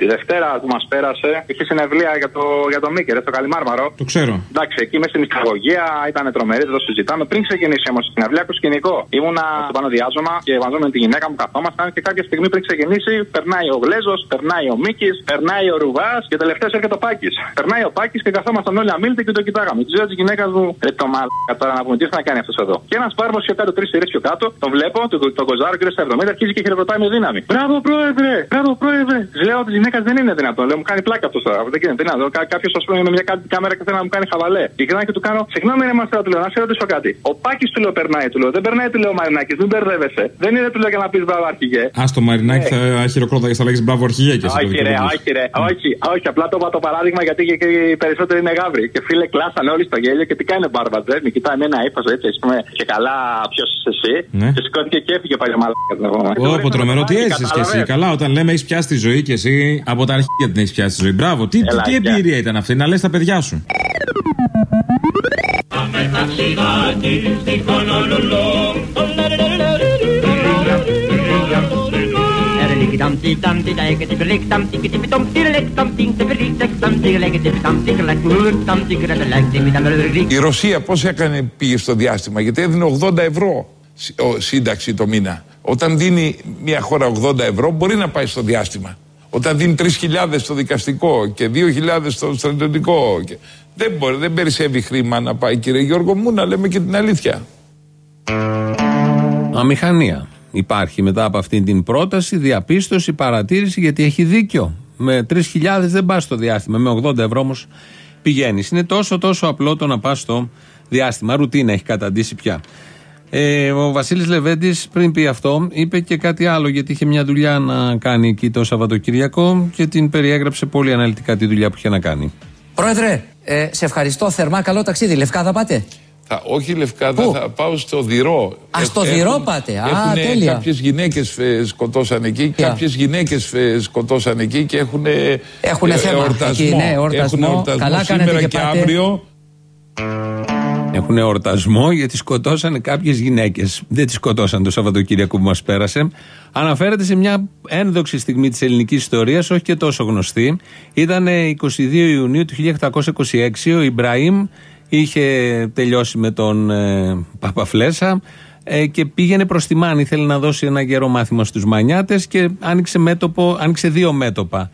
Τη Δευτέρα που μας πέρασε είχε συνευλία για το, για το Μίκερ, στο Καλιμάρμαρο. Το ξέρω. Εντάξει, εκεί μέσα στην εισαγωγία ήταν τρομερή, δεν το συζητάμε. Πριν ξεκινήσει όμως η συναυλία, ακούω σκηνικό. Ήμουνα στο πάνω διάζωμα και μαζί με τη γυναίκα μου καθόμασταν και κάποια στιγμή πριν ξεκινήσει, περνάει ο Γλέζος, περνάει ο Μίκης, περνάει ο Ρουβάς και τελευταίο έρχεται ο Πάκης. Περνάει ο Πάκης και καθόμασταν όλοι αμήλυτοι και το κοιτάγαμε. Τη λέω της γυναίκας μου, ρε το μαλάκα τώρα να πούμε τι θα κάνει αυτός εδώ. Και ένας πάρμος πιο κάτω, τρεις σειρέ πιο κάτω, τον βλέπω, τον το κοζάρο και στα 70 αρχίζει και χειροκροτάει με δύναμη. Μπράβο πρόεδρε, μπράβο πρόεδρε. Της λέω της γυναίκα δεν είναι δυνατόν. Λέω μου κάνει πλάκα αυτός τώρα. Δεν γίνεται δυνατόν. Κάποιος ας πούμε με μια κάτι κάμερα και θέλει να μου κάνει χαβαλέ. Και γυρνάει και του κάνω, συγγνώμη ρε μαστέρα του λέω, να σε ρωτήσω κάτι. Ο Πάκης του λέω περνάει, του λέω. Δεν περνάει, του λέω Μαρινάκης, μην μπερδεύεσαι. Δεν είναι του λέω για να πεις μπράβο αρχηγέ. Α το μαρινάκι θα χειροκρόταγε και θα λέγεις μπράβο αρχηγέ και εσύ. Όχι, ρε, όχι, ρε, όχι, όχι. Απλά το είπα το παράδειγμα γιατί και, και οι περισσότεροι είναι γάβροι. Και φίλε, κλάσανε όλοι στο γέλιο και τι κάνει ο Μπάρμπατζερ. Με κοιτάει με ένα ύφος έτσι, ας πούμε, και καλά, ποιος είσαι εσύ. Ναι. Και σηκώθηκε και έφυγε πάλι μαλάκας την επόμενη. Ω, από τρομερό, τι έζησες κι εσύ. Καλά, όταν λέμε έχεις πιάσει τη ζωή και εσύ από τα αρχεία την έχεις πιάσει τη ζωή. Μπράβο, τι, τι, τι εμπειρία ήταν αυτή, να λες τα παιδιά σου. Πάμε ταξιδάκι στη Χονολουλού. Η Ρωσία πώς έκανε πήγε στο διάστημα, γιατί έδινε 80 ευρώ σ- ο- σύνταξη το μήνα. Όταν δίνει μια χώρα 80 ευρώ μπορεί να πάει στο διάστημα. Όταν δίνει 3.000 στο δικαστικό και 2.000 στο στρατιωτικό. Και... Δεν μπορεί, δεν περισσεύει χρήμα να πάει κύριε Γιώργο μου, να λέμε και την αλήθεια. Αμηχανία. Υπάρχει μετά από αυτή την πρόταση, διαπίστωση, παρατήρηση, γιατί έχει δίκιο. Με 3.000 δεν πας στο διάστημα. Με 80 ευρώ όμως πηγαίνεις. Είναι τόσο τόσο απλό το να πας στο διάστημα. Ρουτίνα έχει καταντήσει πια. Ε, ο Βασίλης Λεβέντης πριν πει αυτό, είπε και κάτι άλλο, γιατί είχε μια δουλειά να κάνει εκεί το Σαββατοκυριακό και την περιέγραψε πολύ αναλυτικά τη δουλειά που είχε να κάνει. Πρόεδρε, ε, σε ευχαριστώ θερμά. Καλό ταξίδι. Λευκά θα πάτε; Θα, όχι Λευκάδα, θα πάω στο Δυρό. Α, στο Έχουν- Δυρό πάτε. Α, έχουνε τέλεια. Κάποιες γυναίκες ε, σκοτώσαν εκεί, Ποια; κάποιες γυναίκες ε, σκοτώσαν εκεί και έχουν Έχουνε θέμα εκεί, ναι, εορτασμό. Καλά κάνετε σήμερα και και, πάτε. αύριο. Έχουν εορτασμό γιατί σκοτώσανε κάποιες γυναίκες. Δεν τις σκοτώσαν το Σαββατοκύριακο που μας πέρασε. Αναφέρεται σε μια ένδοξη στιγμή της ελληνικής ιστορίας, όχι και τόσο γνωστή. Ήταν 22 Ιουνίου του 1826. Ο Ιμπραήμ είχε τελειώσει με τον ε, Παπαφλέσα ε, και πήγαινε προς τη Μάνη. Ήθελε να δώσει ένα γερό μάθημα στους Μανιάτες και άνοιξε, μέτωπο, άνοιξε δύο μέτωπα.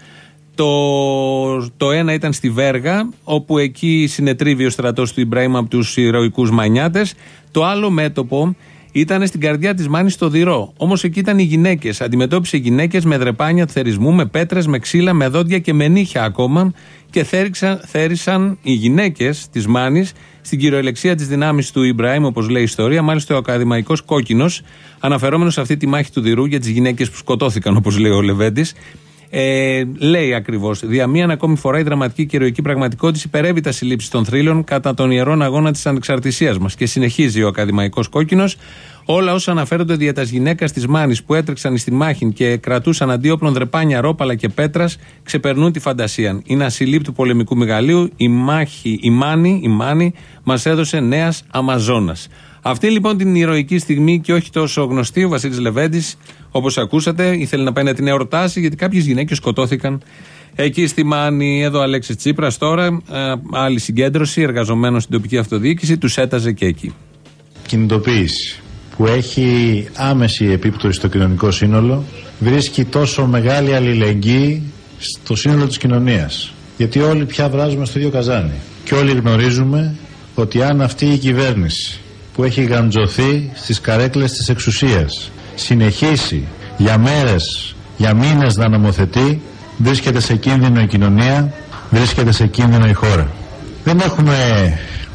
Το, το ένα ήταν στη Βέργα, όπου εκεί συνετρίβει ο στρατός του Ιμπραήμ από τους ηρωικούς Μανιάτες. Το άλλο μέτωπο ήταν στην καρδιά της Μάνης στο Δυρό. Όμως εκεί ήταν οι γυναίκες. Αντιμετώπισε γυναίκες με δρεπάνια του θερισμού, με πέτρες, με ξύλα, με δόντια και με νύχια ακόμα. Και θέρισαν, θέρισαν οι γυναίκες της Μάνης στην κυριολεξία της δυνάμεις του Ιμπραήμ, όπως λέει η ιστορία. Μάλιστα ο ακαδημαϊκός κόκκινος, αναφερόμενος σε αυτή τη μάχη του Δυρού για τις γυναίκες που σκοτώθηκαν, όπως λέει ο Λεβέντης, ε, λέει ακριβώς: Δια μίαν ακόμη φορά η δραματική και ηρωική πραγματικότητα υπερεύει τα συλλήψεις των θρύλων κατά τον ιερόν αγώνα της ανεξαρτησίας μας. Και συνεχίζει ο ακαδημαϊκός κόκκινος. Όλα όσα αναφέρονται δια τας γυναίκας της Μάνης που έτρεξαν στη μάχη και κρατούσαν αντίοπλων δρεπάνια, ρόπαλα και πέτρας ξεπερνούν τη φαντασία. Είναι ασυλλήπτου πολεμικού μεγαλείου. Η μάχη, η Μάνη, η Μάνη μας έδωσε νέας Αμαζόνας. Αυτή λοιπόν την ηρωική στιγμή και όχι τόσο γνωστή, ο Βασίλης Λεβέντης, όπως ακούσατε, ήθελε να πάει να την εορτάσει γιατί κάποιες γυναίκες σκοτώθηκαν εκεί στη Μάνη. Εδώ Αλέξης Τσίπρας τώρα, ε, άλλη συγκέντρωση, εργαζομένος στην τοπική αυτοδιοίκηση, τους έταζε και εκεί. κινητοποίηση που έχει άμεση επίπτωση στο κοινωνικό σύνολο βρίσκει τόσο μεγάλη αλληλεγγύη στο σύνολο της κοινωνίας. Γιατί όλοι πια βράζουμε στο ίδιο καζάνι. Και όλοι γνωρίζουμε ότι αν αυτή η κυβέρνηση που έχει γαντζωθεί στις καρέκλες της εξουσίας συνεχίσει για μέρες, για μήνες να νομοθετεί βρίσκεται σε κίνδυνο η κοινωνία, βρίσκεται σε κίνδυνο η χώρα. Δεν έχουμε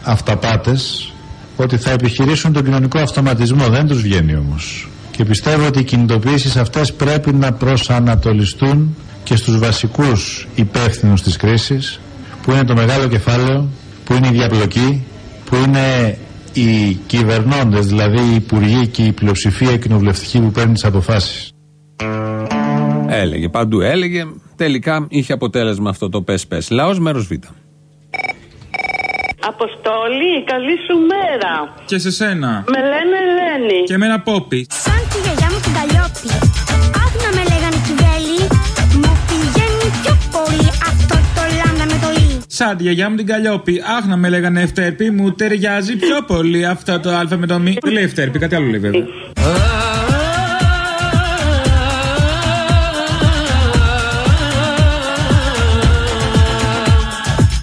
αυταπάτες ότι θα επιχειρήσουν τον κοινωνικό αυτοματισμό. Δεν τους βγαίνει όμως. Και πιστεύω ότι οι κινητοποιήσεις αυτές πρέπει να προσανατολιστούν και στους βασικούς υπεύθυνους της κρίσης που είναι το μεγάλο κεφάλαιο, που είναι η διαπλοκή, που είναι οι κυβερνώντες, δηλαδή οι υπουργοί και η πλειοψηφία κοινοβουλευτική που παίρνουν τις αποφάσεις. Έλεγε, παντού έλεγε. Τελικά είχε αποτέλεσμα αυτό το πες πες. Λαός μέρος Β. Αποστόλη, καλή σου μέρα. Και σε σένα. Με λένε Ελένη. Και με ένα πόπι. Σαν τη γιαγιά μου την Καλλιόπη. Αχ να με λέγανε ευτέρπη, μου ταιριάζει πιο πολύ αυτό το α με το μη. Δεν λέει ευτέρπη, κάτι άλλο λέει βέβαια.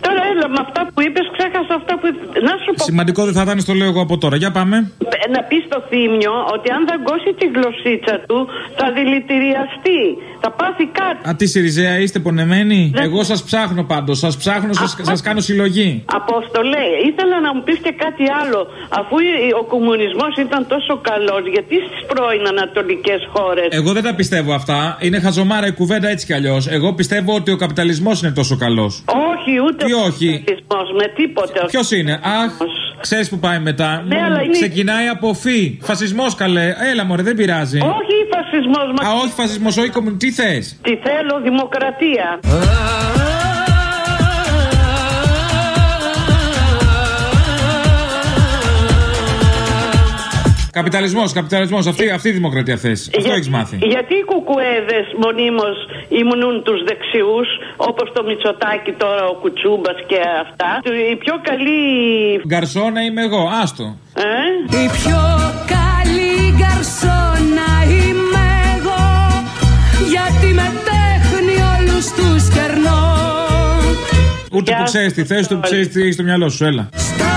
Τώρα έλα με αυτά που είπες, ξέχασα αυτά που. Να σου πω. Σημαντικό δεν θα ήταν, το λέω εγώ από τώρα. Για πάμε. Να πει στο θύμιο ότι αν δαγκώσει τη γλωσσίτσα του θα δηλητηριαστεί. Θα πάθει κάτι. Α, τι Σιριζέα είστε πονεμένοι; Εγώ σας ψάχνω πάντως. Σας ψάχνω, σα κάνω συλλογή. Απόστολε, ήθελα να μου πεις και κάτι άλλο. Αφού η- ο κομμουνισμός ήταν τόσο καλός, γιατί στις πρώην Ανατολικές χώρες; Εγώ δεν τα πιστεύω αυτά. Είναι χαζομάρα η κουβέντα έτσι κι αλλιώς. Εγώ πιστεύω ότι ο καπιταλισμός είναι τόσο καλός. Όχι, ούτε Τι ο όχι; καπιταλισμός, με τίποτε. Ποιος είναι, Αχ, ξέρεις που πάει μετά; Ναι, αλλά είναι- Ξεκινάει από φύ. Φασισμός καλέ. Έλα, μωρέ, δεν πειράζει. Όχι φασισμός, μα. Α, όχι φασισμός, όχι κομμουνι. Τι θες; Τι θέλω, δημοκρατία. Καπιταλισμός, καπιταλισμός. Αυτή, αυτή η δημοκρατία θες. Αυτό Για- έχεις μάθει. Γιατί οι κουκουέδες μονίμως ήμουν τους δεξιούς, όπως το Μητσοτάκι τώρα, ο Κουτσούμπας και αυτά. Η πιο καλή. Γκαρσόνα είμαι εγώ, άστο. Ε; Η πιο καλή γκαρσόνα είμαι εγώ Γιατί με τέχνη όλους τους κερνώ Ούτε που ξέρεις τη θέση του, που ξέρεις τι έχεις στο μυαλό σου, έλα. Στα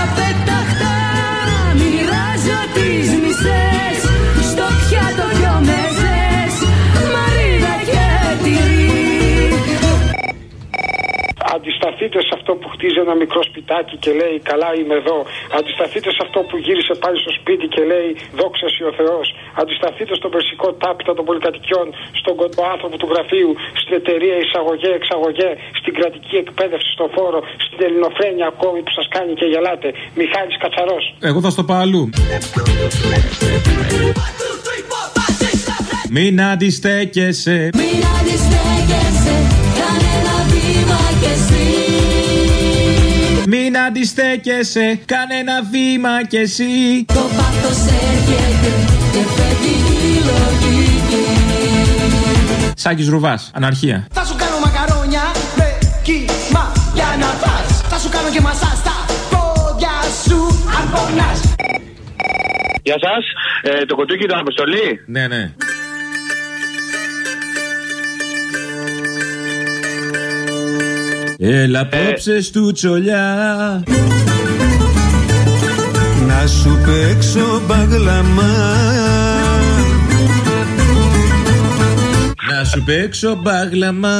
Αντισταθείτε σε αυτό που χτίζει ένα μικρό σπιτάκι και λέει Καλά είμαι εδώ. Αντισταθείτε σε αυτό που γύρισε πάλι στο σπίτι και λέει Δόξα σοι ο Θεός. Αντισταθείτε στον περσικό τάπητα των πολυκατοικιών, στον κοντό άνθρωπο του γραφείου, στην εταιρεία εισαγωγέ-εξαγωγέ, στην κρατική εκπαίδευση, στο φόρο, στην ελληνοφρένεια ακόμη που σας κάνει και γελάτε. Μιχάλης Κατσαρός. Εγώ θα στο πάω αλλού. Μην αντιστέκεσαι. Μην αντιστέκεσαι Κάνε ένα βήμα κι εσύ Μην αντιστέκεσαι. Κάνε ένα βήμα κι εσύ. Το πάθος έρχεται και φεύγει η λογική Σάκης Ρουβάς, αναρχία. Θα σου κάνω μακαρόνια με κύμα για να φας Θα σου κάνω και μασά στα πόδια σου αν πονάς Γεια σας. Ε, το κοτούκι ήταν αποστολή; Ναι, ναι. Έλα απόψες του τσολιά. Να σου παίξω μπαγλαμά. Να σου παίξω μπάγλαμα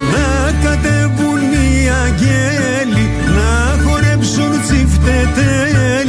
Να κατεβούν οι αγγέλοι Να χορέψουν τσιφτετέλοι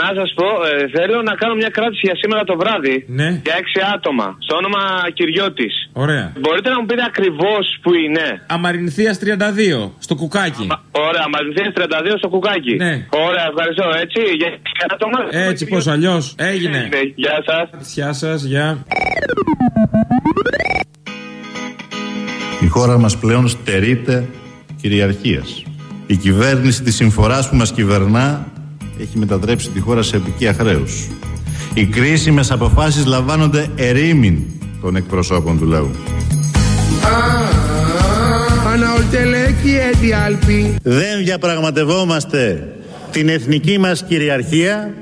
Να σας πω, ε, θέλω να κάνω μια κράτηση για σήμερα το βράδυ. Ναι. Για έξι άτομα. Στο όνομα Κυριώτης. Ωραία. Μπορείτε να μου πείτε ακριβώς που είναι; Αμαρινθίας 32, στο κουκάκι. Ωραία, Μαρινθία 32 στο κουκάκι. Ναι. Ωραία, ευχαριστώ. Έτσι, για έξι άτομα. Έτσι πως αλλιώς έγινε Ναι, Γεια σας. Γεια σας, γεια Η χώρα μας πλέον στερείται κυριαρχίας. Η κυβέρνηση της συμφοράς που μας κυβερνά έχει μετατρέψει τη χώρα σε επικία χρέους. Οι κρίσιμες αποφάσεις λαμβάνονται ερήμην των εκπροσώπων του λαού. Αναολτελέκη έτη άλπη. Δεν διαπραγματευόμαστε την εθνική μας κυριαρχία.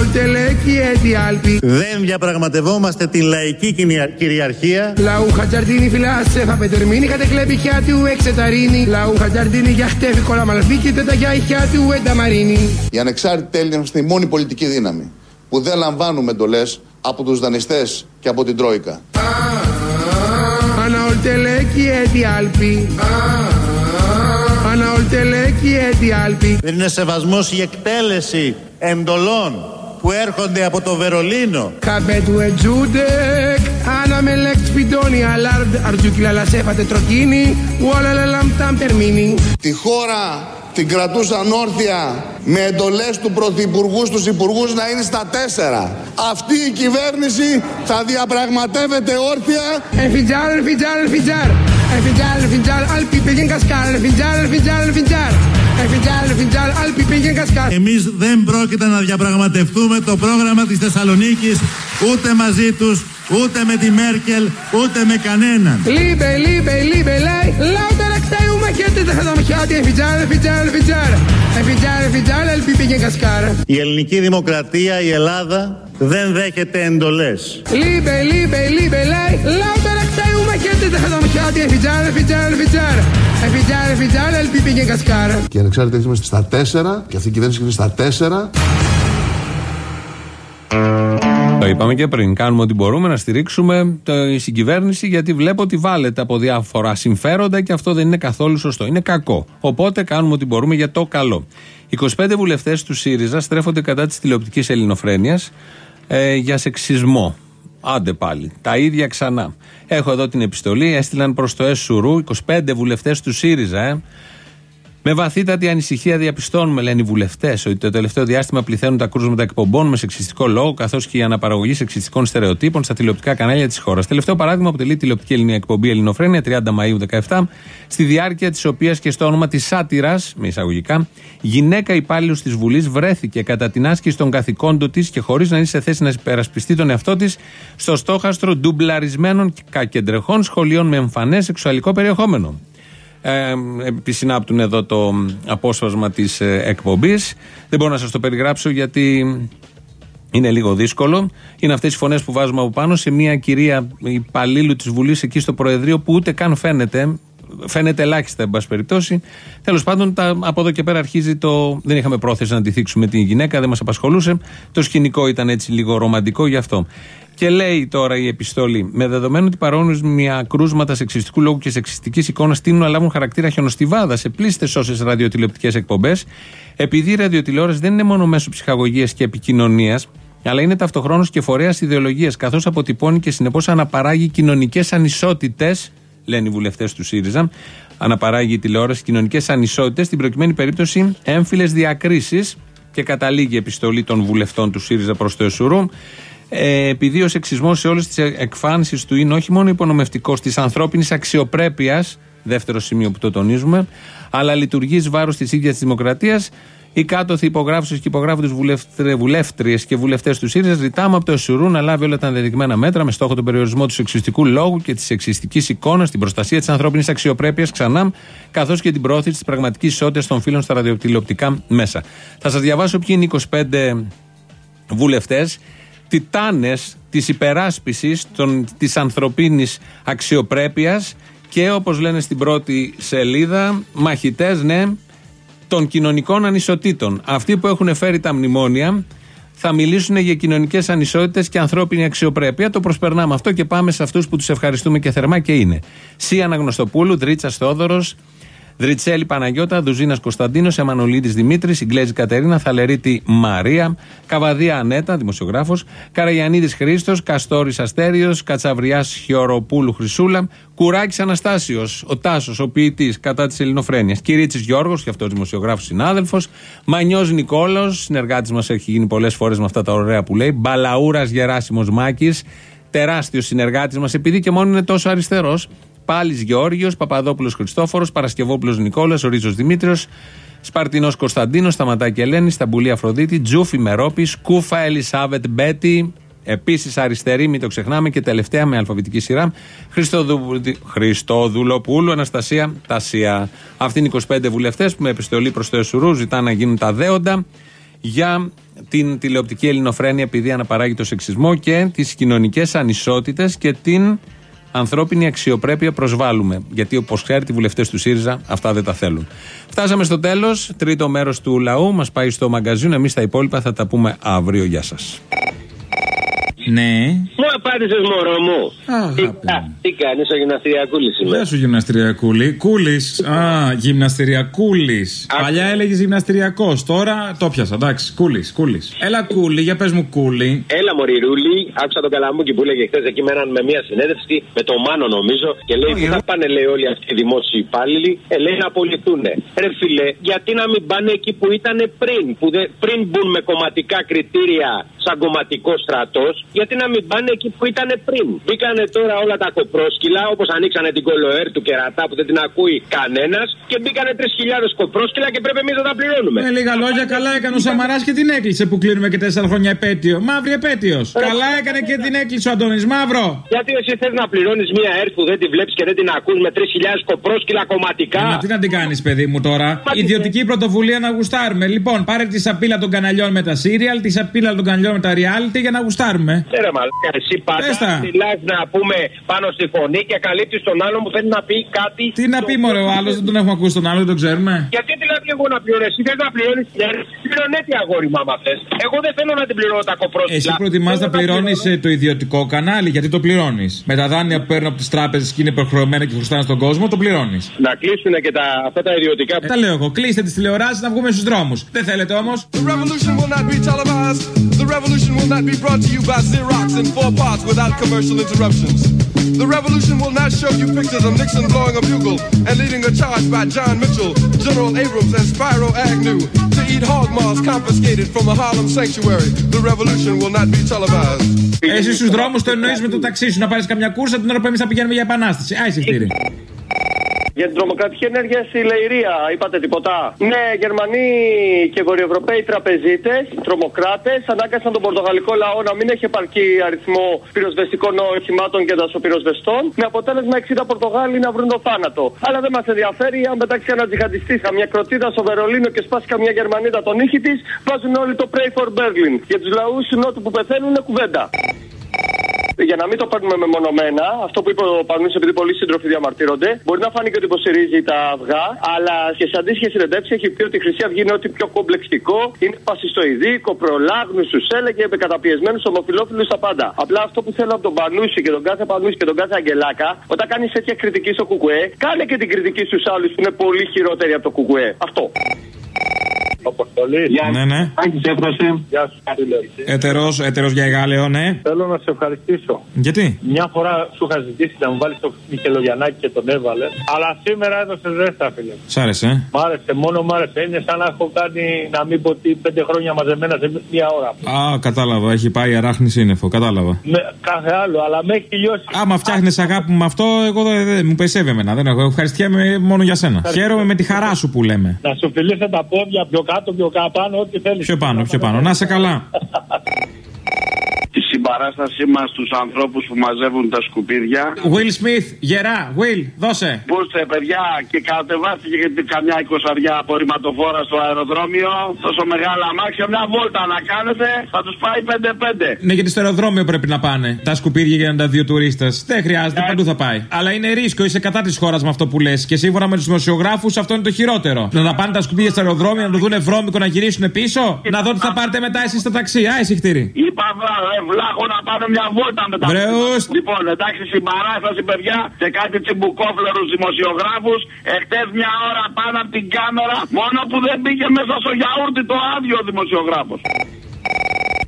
Αναολτελέκη έτη άλπη. Δεν διαπραγματευόμαστε την λαϊκή κυνια- κυριαρχία. Λαού χατζαρτίνη φυλάσσε θα πετερμίνη κατεκλέπη χιά του εξεταρίνη. Λαού χατζαρτίνη για χτέφη κολαμαλφή και τεταγιά χιά του ενταμαρίνη. Οι ανεξάρτητοι Έλληνες είμαστε η μόνη πολιτική δύναμη που δεν λαμβάνουμε εντολές από τους δανειστές και από την Τρόικα. Αναολτελέκη έτη άλπη. Αναολτελέκη έτη άλπη. Δεν είναι σεβασμός η εκτέλεση εντολών που έρχονται από το Βερολίνο. Καπέτου ετζούντεκ, άνα με λέκτ σπιντόνι, αλάρντ, αρτζούκιλα λασέφα τετροκίνη, ουόλα λαλαμ ταμ τερμίνη. Τη χώρα την κρατούσαν όρθια με εντολές του Πρωθυπουργού στους Υπουργούς να είναι στα τέσσερα. Αυτή η κυβέρνηση θα διαπραγματεύεται όρθια Εφιτζάρ, εφιτζάρ, εφιτζάρ. Εφιτζάρ, εφιτζάρ, αλπι πήγεν κασκάρ. Εφιτζάρ, εφιτζάρ, εφιτζάρ. Εφιτζάρ, εφιτζάρ, αλπι πήγεν κασκάρ. Εμείς δεν πρόκειται να διαπραγματευτούμε το πρόγραμμα της Θεσσαλονίκης ούτε μαζί τους, ούτε με τη Μέρκελ, ούτε με κανέναν. Λίμπε, λίμπε, λίμπε, λέει. Λάουτα ραξέου μαχέτε, δεν θα το μαχιάτι. Εφιτζάρ, εφιτζάρ, εφιτζάρ. Εφιτζάρ, εφιτζάρ, αλπι πήγεν κασκάρ. Η ελληνική δημοκρατία, η Ελλάδα, δεν δέχεται εντολές. Λίμπε, λίμπε, λίμπε, λέει. Λάουτα ραξέου μαχέτε, δεν θα το μαχιάτι. Εφιτζάρ, εφιτζάρ, εφιτζάρ. Εφιτζάρ, εφιτζάρ, αλπι πήγεν κασκάρ. Και οι ανεξάρτητοι είμαστε στα 4 και αυτή η κυβέρνηση είναι στα 4. Το είπαμε και πριν. Κάνουμε ό,τι μπορούμε να στηρίξουμε τη συγκυβέρνηση γιατί βλέπω ότι βάλετε από διάφορα συμφέροντα και αυτό δεν είναι καθόλου σωστό. Είναι κακό. Οπότε κάνουμε ό,τι μπορούμε για το καλό. 25 βουλευτές του ΣΥΡΙΖΑ στρέφονται κατά της τηλεοπτικής ελληνοφρένειας ε, για σεξισμό. Άντε πάλι. Τα ίδια ξανά. Έχω εδώ την επιστολή. Έστειλαν προς το ΕΣΟΥΡΟΥ 25 βουλευτές του ΣΥΡΙΖΑ. Ε. Με βαθύτατη ανησυχία διαπιστώνουμε, λένε οι βουλευτές, ότι το τελευταίο διάστημα πληθαίνουν τα κρούσματα εκπομπών με σεξιστικό λόγο, καθώς και η αναπαραγωγή σεξιστικών στερεοτύπων στα τηλεοπτικά κανάλια της χώρας. Τελευταίο παράδειγμα αποτελεί η τηλεοπτική ελληνική εκπομπή Ελληνοφρένια 30 Μαου 17, στη διάρκεια της οποίας και στο όνομα της Σάτυρας, με εισαγωγικά, γυναίκα υπάλληλος της Βουλής βρέθηκε κατά την άσκηση των καθηκόντων της και χωρίς να είναι σε θέση να υπερασπιστεί τον εαυτό της στο στόχαστρο ντουμπλαρισμένων και κακεντρεχών σχολείων με εμφανές σεξουαλικό περιεχόμενο. Ε, επισυνάπτουν εδώ το απόσπασμα της εκπομπής. Δεν μπορώ να σας το περιγράψω γιατί είναι λίγο δύσκολο. Είναι αυτές οι φωνές που βάζουμε από πάνω σε μια κυρία υπαλλήλου της Βουλής εκεί στο Προεδρείο που ούτε καν φαίνεται. Φαίνεται ελάχιστα, εν πάση περιπτώσει. Τέλος πάντων, τα, από εδώ και πέρα αρχίζει το. Δεν είχαμε πρόθεση να αντιθίξουμε την γυναίκα, δεν μας απασχολούσε. Το σκηνικό ήταν έτσι λίγο ρομαντικό γι' αυτό. Και λέει τώρα η επιστολή, με δεδομένο ότι παρόμοια κρούσματα σεξιστικού λόγου και σεξιστικής εικόνας τείνουν να λάβουν χαρακτήρα χιονοστιβάδας σε πλήστε όσες ραδιοτηλεοπτικές εκπομπές, επειδή η ραδιοτηλεόραση δεν είναι μόνο μέσο ψυχαγωγίας και επικοινωνίας, αλλά είναι ταυτοχρόνως και φορέας ιδεολογίας, καθώς αποτυπώνει και συνεπώς αναπαράγει κοινωνικές ανισότητες, λένε οι βουλευτές του ΣΥΡΙΖΑ, αναπαράγει η τηλεόραση κοινωνικές ανισότητες, στην προκειμένη περίπτωση έμφυλες διακρίσεις, και καταλήγει η επιστολή των βουλευτών του ΣΥΡΙΖΑ προς το ΕΣΟΥΡΟΥ, ε, επειδή ο σεξισμό σε όλες τις εκφάνσεις του είναι όχι μόνο υπονομευτικός της ανθρώπινης αξιοπρέπειας, δεύτερο σημείο που το τονίζουμε, αλλά λειτουργεί εις βάρος της ίδιας της δημοκρατίας. Οι κάτωθοι υπογράφου και υπογράφου βουλεύτριες και βουλευτές του ΣΥΡΙΖΑ ζητάμε από το ΕΣΟΥΡΟΥ να λάβει όλα τα ενδεδειγμένα μέτρα με στόχο τον περιορισμό του σεξιστικού λόγου και της σεξιστικής εικόνας, την προστασία της ανθρώπινης αξιοπρέπειας ξανά, καθώς και την πρόθεση της πραγματικής ισότητας των φίλων στα ραδιοτηλεοπτικά μέσα. Θα σας διαβάσω ποιοι είναι οι 25 βουλευτές τιτάνες της υπεράσπισης των, της ανθρωπίνης αξιοπρέπειας και όπως λένε στην πρώτη σελίδα μαχητές ναι των κοινωνικών ανισοτήτων. Αυτοί που έχουν φέρει τα μνημόνια θα μιλήσουν για κοινωνικές ανισότητες και ανθρώπινη αξιοπρέπεια. Το προσπερνάμε αυτό και πάμε σε αυτούς που τους ευχαριστούμε και θερμά και είναι. Σία Αναγνωστοπούλου, Δρίτσα Θεόδωρος, Δριτσέλη Παναγιώτα, Δουζίνας Κωνσταντίνος, Εμμανολίδη Δημήτρης, Ιγκλέζη Κατερίνα, Θαλερίτη Μαρία, Καβαδία Ανέτα, δημοσιογράφος, Καραγιανίδης Χρήστος, Καστόρης Αστέριος, Κατσαβριάς Χιοροπούλου Χρυσούλα, Κουράκης Αναστάσιος, ο Τάσος, ο ποιητής κατά της Ελληνοφρένειας, Κυρίτσι Γιώργος, και αυτός δημοσιογράφος συνάδελφος, Μανιός Νικόλο, συνεργάτης μας έχει γίνει πολλές φορές με αυτά τα ωραία που λέει, Μπαλαούρας Γεράσιμος Μάκης, τεράστιος συνεργάτης μας, επειδή και μόνο είναι τόσο αριστερός, Πάλι Γεώργιος, Παπαδόπουλος Χριστόφορος, Παρασκευόπουλος Νικόλας, Ορίζος Δημήτριος, Σπαρτινός Κωνσταντίνος, Σταματάκη Ελένης, Σταμπουλή Αφροδίτη, Τζούφι Μερόπης, Κούφα Ελισάβετ Μπέτη, Επίσης αριστερή, μην το ξεχνάμε, και τελευταία με αλφαβητική σειρά, Χριστόδουλοπούλου, Αναστασία Τασία. Αυτοί είναι οι 25 βουλευτές που με επιστολή προς το Εσουρού ζητάνε να γίνουν τα δέοντα για την τηλεοπτική ελληνοφρένεια επειδή αναπαράγει το σεξισμό και τις κοινωνικές ανισότητες και την ανθρώπινη αξιοπρέπεια προσβάλλουμε. Γιατί όπως ξέρετε, οι βουλευτές του ΣΥΡΙΖΑ αυτά δεν τα θέλουν. Φτάσαμε στο τέλος. Τρίτο μέρος του λαού μας πάει στο μαγκαζίνο. Εμείς τα υπόλοιπα θα τα πούμε αύριο. Γεια σας. Ναι. Μου απάντησες, μωρό μου. Τι, τι κάνεις, ο γυμναστηριακούλης σήμερα. Γεια σου γυμναστηριακούλη. Κούλης. Α, γυμναστηριακούλης. Παλιά έλεγες γυμναστηριακός. Τώρα το πιάσα. Εντάξει, κούλης, κούλης. Έλα κούλη, για πες μου κούλη. Έλα, Μωρηρούλη, άκουσα τον Καλαμούκι που έλεγε χθες εκεί με, με μια συνέντευξη με τον Μάνο νομίζω και λέει: Πού θα πάνε, λέει, όλοι αυτοί οι δημόσιοι υπάλληλοι; Ε, λέει να απολυθούν. Ρε φιλέ, γιατί να μην πάνε εκεί που ήταν πριν, που δε, πριν μπουν με κομματικά κριτήρια σαν κομματικός στρατός, γιατί να μην πάνε εκεί που ήταν πριν. Μπήκανε τώρα όλα τα κοπρόσκυλα, όπως ανοίξανε την κολοέρ του κερατά που δεν την ακούει κανένας, και μπήκανε 3.000 κοπρόσκυλα και πρέπει εμείς να τα πληρώνουμε. Με λίγα λόγια, καλά έκανε ο Σαμαράς και την έκλεισε που κλείνουμε και 4 χρόνια επέτειο. Μαύρη επέτειος. Καλά έκανε και την έκλεισε ο Αντώνης Μαύρο. Γιατί εσύ θες να πληρώνεις μία ΕΡΤ που δεν τη βλέπεις και δεν την ακούς με 3.000 κοπρόσκυλα κομματικά; Ε, μα τι να την κάνεις, παιδί μου τώρα; Ιδιωτική πρωτοβουλία να γουστάρουμε. Λοιπόν, πάρε τη σαπίλα των καναλιών με τα σύριαλ, τη σαπίλα των καναλιών με τα reality για να γουστάρουμε. Ε, ρε μαλάκα, εσύ πάντα μιλάς να πούμε πάνω στη φωνή και καλύπτεις τον άλλο που θέλει να πει κάτι. Τι να πει μωρέ ο άλλος, δεν τον έχουμε ακούσει τον άλλο, δεν τον ξέρουμε; Γιατί δηλαδή εγώ να πληρώνω, εσύ θέλει να πληρώνεις πληρώνεται αγόρι μάμα θες. Εγώ δεν θέλω να την πληρώνω τα κοπρόσκυλα. Εσύ προτιμάς να πληρώνεις το ιδιωτικό κανάλι, γιατί το πληρώνεις. Με τα δάνεια που παίρνω από τις τράπεζες και είναι προχρεωμένα και χρωστάνε στον κόσμο, το πληρώνεις. Να κλείσουν και τα, αυτά τα ιδιωτικά. Τα λέω εγώ, κλείστε τις τηλεοράσεις να βγούμε στους δρόμους. Δεν θέλετε όμως. The revolution will not be televised. The revolution revolution will not be brought to you by Xerox in four parts without commercial interruptions. The revolution will not show you pictures of Nixon blowing a bugle and leading a charge by John Mitchell, General Abrams, and Spyro Agnew to eat hog maws confiscated from a Harlem sanctuary. The revolution will not be televised. Εσύ στου δρόμου το εννοεί με το ταξί σου να πάρει καμιά κούρσα την ώρα που εμεί θα πηγαίνουμε για επανάσταση. Α, εισιτήρι. Για την τρομοκρατική ενέργεια στη Λεϊρία, είπατε τίποτα; Ναι, Γερμανοί και Βορειοευρωπαίοι τραπεζίτες, τρομοκράτες, ανάγκασαν τον Πορτογαλικό λαό να μην έχει επαρκή αριθμό πυροσβεστικών οχημάτων και δασοπυροσβεστών, με αποτέλεσμα 60 Πορτογάλοι να βρουν το θάνατο. Αλλά δεν μας ενδιαφέρει αν πετάξει ένα τζιχαντιστή καμιά κροτίδα στο Βερολίνο και σπάσει καμιά Γερμανίδα τον ήχη της, βάζουν όλοι το Pray for Berlin. Για τους λαούς του Νότου που πεθαίνουν είναι κουβέντα. Για να μην το παίρνουμε μεμονωμένα, αυτό που είπε ο Πανούση, επειδή πολλοί σύντροφοι διαμαρτύρονται, μπορεί να φάνηκε ότι υποστηρίζει τα αυγά, αλλά και σε αντίστοιχες συνεντεύξεις έχει πει ότι η Χρυσή Αυγή είναι ό,τι πιο κομπλεξικό, είναι φασιστοειδή, κοπρολάγνου, του έλεγε, με καταπιεσμένους ομοφυλόφιλους στα πάντα. Απλά αυτό που θέλω από τον Πανούση και τον κάθε Πανούση και τον κάθε Αγγελάκα, όταν κάνεις τέτοια κριτική στο Κουκουέ, κάνε και την κριτική στους άλλους που είναι πολύ χειρότεροι από το Κουκουέ. Αυτό. Αποστολή. Ναι, ναι. Άκης έφρασε. Γεια σου, φίλε. Έτερο, έτερο για εγάλεο, ναι. Θέλω να σε ευχαριστήσω. Γιατί; Μια φορά σου είχα ζητήσει να μου βάλεις το Μιχελογιαννάκη και τον έβαλες. Αλλά σήμερα έδωσε ζέστα, φίλε. Σ' άρεσε, ε; Μ' άρεσε, μόνο μ' άρεσε. Είναι σαν να έχω κάνει να μην πω τι πέντε χρόνια μαζεμένα σε μία ώρα. Α, κατάλαβα. Έχει πάει αράχνης σύννεφο. Κατάλαβα. Με, κάθε άλλο, αλλά με έχει λιώσει. Άμα φτιάχνεις αγάπη μου με αυτό, εγώ δεν δεν- μου περισσεύει εμένα. Δεν έχω. Ευχαριστιέμαι μόνο για σένα. Χαίρομαι με τη χαρά σου που λέμε. Να σου φιλήσω τα πόδια πιο κάτω, πιο κάτω, πάνω, ό,τι θέλεις. Πιο πάνω, πιο πάνω. Να σε καλά. Τη συμπαράστασή μας στους ανθρώπους που μαζεύουν τα σκουπίδια. Will Smith, γερά. Will, δώσε. Πούστε, παιδιά, και κατεβάστηκε και καμιά εικοσαριά απορριμματοφόρα στο αεροδρόμιο. Τόσο μεγάλα αμάξια, μια βόλτα να κάνετε, θα τους πάει 5-5. Ναι, γιατί στο αεροδρόμιο πρέπει να πάνε τα σκουπίδια για να τα δει ο τουρίστας. Δεν χρειάζεται, παντού θα πάει. Αλλά είναι ρίσκο, είσαι κατά της χώρας με αυτό που λες. Και σύμφωνα με τους δημοσιογράφους, αυτό είναι το χειρότερο. Να τα πάνε τα σκουπίδια στο αεροδρόμιο, να το δουν βρώμικο, να γυρίσουν πίσω. Να δω τι θα πάρετε μετά εσείς στα ταξί. Α, εισηχτήρι. Είπα, βρε, βλάχο να πάνε μια βόλτα με τα Βρεούς. Λοιπόν, εντάξει, συμπαράσταση, παιδιά, σε κάτι τσιμπουκόφλερους δημοσιογράφους. Εχθές μια ώρα πάνω από την κάμερα, μόνο που δεν μπήκε μέσα στο γιαούρτι το άδειο δημοσιογράφος.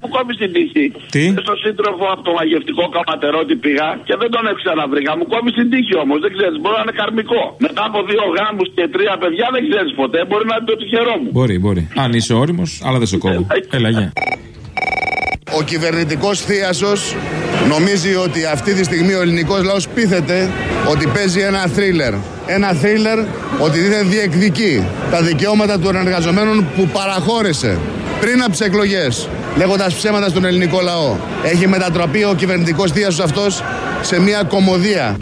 Μου κόβεις την τύχη. Τι; Στο σύντροφο από το μαγευτικό καπατερότη πήγα και δεν τον ξαναβρήκα. Μου κόβεις την τύχη όμως, δεν ξέρεις, μπορεί να είναι καρμικό. Μετά από δύο γάμους και τρία παιδιά δεν ξέρεις ποτέ, μπορεί να είναι το τυχερό μου. Μπορεί, μπορεί. Αν είσαι όριμος, αλλά δεν σε κόβω. Έλα, γεια. Ο κυβερνητικός θείασος νομίζει ότι αυτή τη στιγμή ο ελληνικός λαός πείθεται ότι παίζει ένα θρίλερ. Ένα θρίλερ ότι δεν διεκδικεί τα δικαιώματα των εργαζομένων που παραχώρησε πριν από τις εκλογές λέγοντας ψέματα στον ελληνικό λαό. Έχει μετατραπεί ο κυβερνητικός θείασος αυτός σε μια κομμωδία.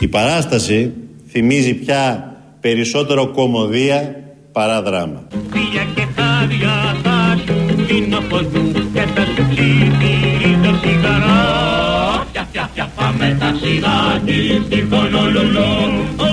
Η παράσταση θυμίζει πια περισσότερο κομμωδία παρά δράμα. Βία και χάδια θα σου Για πάμε ταξιδάκι στη Χονολουλού